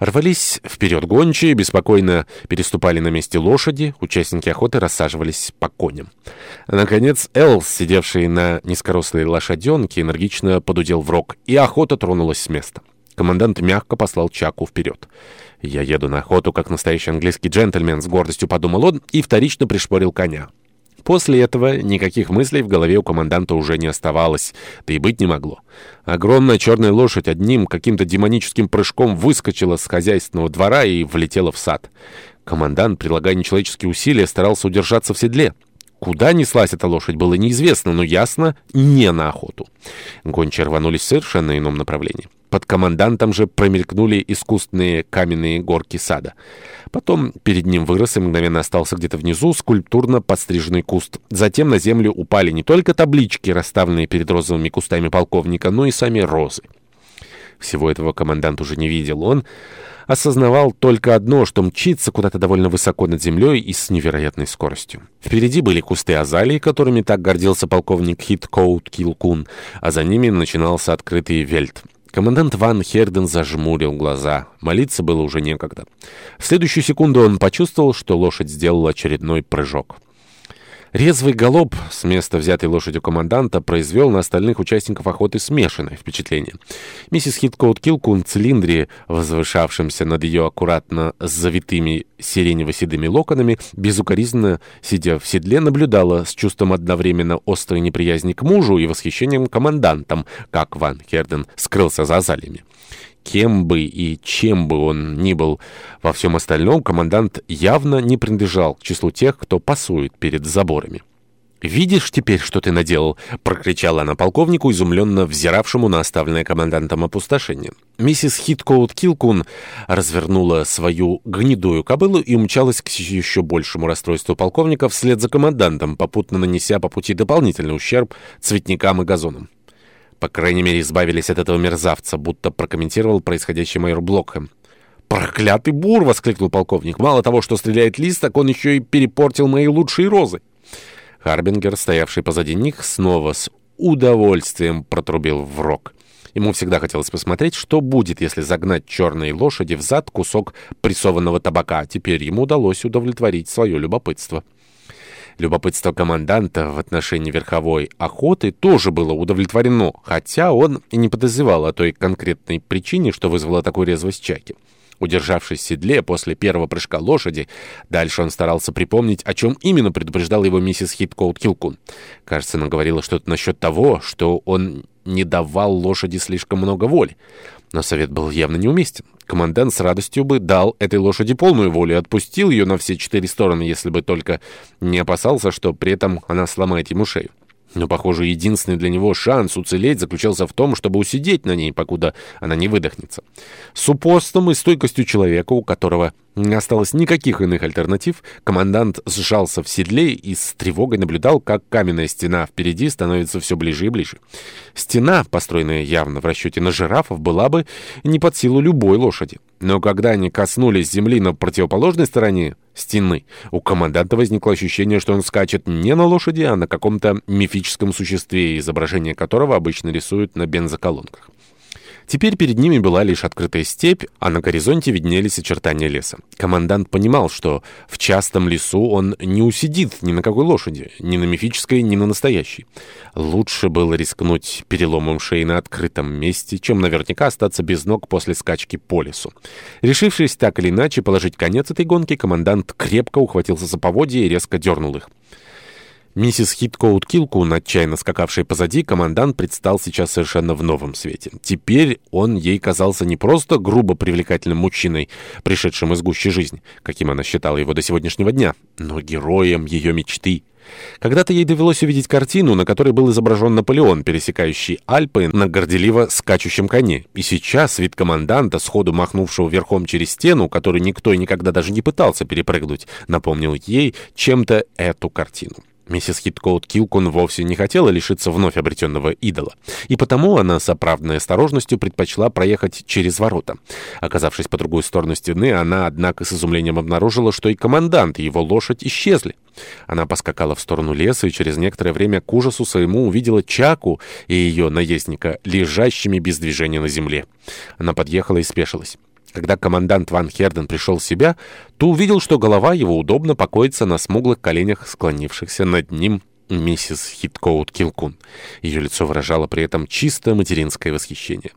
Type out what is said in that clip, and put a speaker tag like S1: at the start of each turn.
S1: Рвались вперед гончие, беспокойно переступали на месте лошади, участники охоты рассаживались по коням. Наконец Элс, сидевший на низкорослой лошаденке, энергично подудел в рог, и охота тронулась с места. Командант мягко послал Чаку вперед. «Я еду на охоту, как настоящий английский джентльмен», — с гордостью подумал он и вторично пришпорил коня. После этого никаких мыслей в голове у команданта уже не оставалось, да и быть не могло. Огромная черная лошадь одним каким-то демоническим прыжком выскочила с хозяйственного двора и влетела в сад. Командант, прилагая нечеловеческие усилия, старался удержаться в седле. Куда неслась эта лошадь, было неизвестно, но ясно, не на охоту. Гончие рванулись в совершенно ином направлении. Под командантом же промелькнули искусственные каменные горки сада. Потом перед ним вырос и мгновенно остался где-то внизу скульптурно подстриженный куст. Затем на землю упали не только таблички, расставленные перед розовыми кустами полковника, но и сами розы. Всего этого командант уже не видел. Он осознавал только одно, что мчится куда-то довольно высоко над землей и с невероятной скоростью. Впереди были кусты азалии, которыми так гордился полковник Хиткоут Килкун, а за ними начинался открытый вельт. Командант Ван Херден зажмурил глаза. Молиться было уже некогда. В следующую секунду он почувствовал, что лошадь сделала очередной прыжок. Резвый галоп с места взятой лошадью команданта произвел на остальных участников охоты смешанное впечатление. Миссис Хиткоут Килкун в цилиндре, возвышавшемся над ее аккуратно с завитыми сиренево-седыми локонами, безукоризненно, сидя в седле, наблюдала с чувством одновременно острой неприязни к мужу и восхищением командантом, как Ван Херден скрылся за залями кем бы и чем бы он ни был во всем остальном, командант явно не принадлежал к числу тех, кто пасует перед заборами. «Видишь теперь, что ты наделал?» — прокричала она полковнику, изумленно взиравшему на оставленное командантом опустошение. Миссис Хиткоут Килкун развернула свою гнедую кобылу и умчалась к еще большему расстройству полковника вслед за командантом, попутно нанеся по пути дополнительный ущерб цветникам и газонам. По крайней мере, избавились от этого мерзавца, будто прокомментировал происходящее майор Блокхэм. «Проклятый бур!» — воскликнул полковник. «Мало того, что стреляет лист, так он еще и перепортил мои лучшие розы!» Харбингер, стоявший позади них, снова с удовольствием протрубил в рог. Ему всегда хотелось посмотреть, что будет, если загнать черные лошади в зад кусок прессованного табака. А теперь ему удалось удовлетворить свое любопытство. Любопытство команданта в отношении верховой охоты тоже было удовлетворено, хотя он и не подозревал о той конкретной причине, что вызвало такую резвость Чаки. Удержавшись в седле после первого прыжка лошади, дальше он старался припомнить, о чем именно предупреждал его миссис Хиткоут Килкун. Кажется, она говорила что-то насчет того, что он не давал лошади слишком много воли. Но совет был явно неуместен. Командант с радостью бы дал этой лошади полную волю и отпустил ее на все четыре стороны, если бы только не опасался, что при этом она сломает ему шею. Но, похоже, единственный для него шанс уцелеть заключался в том, чтобы усидеть на ней, покуда она не выдохнется. С упостом и стойкостью человека, у которого не осталось никаких иных альтернатив, командант сжался в седле и с тревогой наблюдал, как каменная стена впереди становится все ближе и ближе. Стена, построенная явно в расчете на жирафов, была бы не под силу любой лошади. Но когда они коснулись земли на противоположной стороне стены, у команданта возникло ощущение, что он скачет не на лошади, а на каком-то мифическом существе, изображение которого обычно рисуют на бензоколонках. Теперь перед ними была лишь открытая степь, а на горизонте виднелись очертания леса. Командант понимал, что в частом лесу он не усидит ни на какой лошади, ни на мифической, ни на настоящей. Лучше было рискнуть переломом шеи на открытом месте, чем наверняка остаться без ног после скачки по лесу. Решившись так или иначе положить конец этой гонке, командант крепко ухватился за поводья и резко дернул их. Миссис Хиткоут Килку, отчаянно скакавшей позади, командант предстал сейчас совершенно в новом свете. Теперь он ей казался не просто грубо привлекательным мужчиной, пришедшим из гущей жизни, каким она считала его до сегодняшнего дня, но героем ее мечты. Когда-то ей довелось увидеть картину, на которой был изображен Наполеон, пересекающий Альпы на горделиво скачущем коне. И сейчас вид команданта, сходу махнувшего верхом через стену, которую никто и никогда даже не пытался перепрыгнуть, напомнил ей чем-то эту картину. Миссис Хиткоут Килкон вовсе не хотела лишиться вновь обретенного идола, и потому она с оправданной осторожностью предпочла проехать через ворота. Оказавшись по другую сторону стены, она, однако, с изумлением обнаружила, что и командант, и его лошадь исчезли. Она поскакала в сторону леса и через некоторое время к ужасу своему увидела Чаку и ее наездника, лежащими без движения на земле. Она подъехала и спешилась. Когда командант Ван Херден пришел в себя, то увидел, что голова его удобно покоится на смуглых коленях, склонившихся над ним миссис Хиткоут Килкун. Ее лицо выражало при этом чисто материнское восхищение.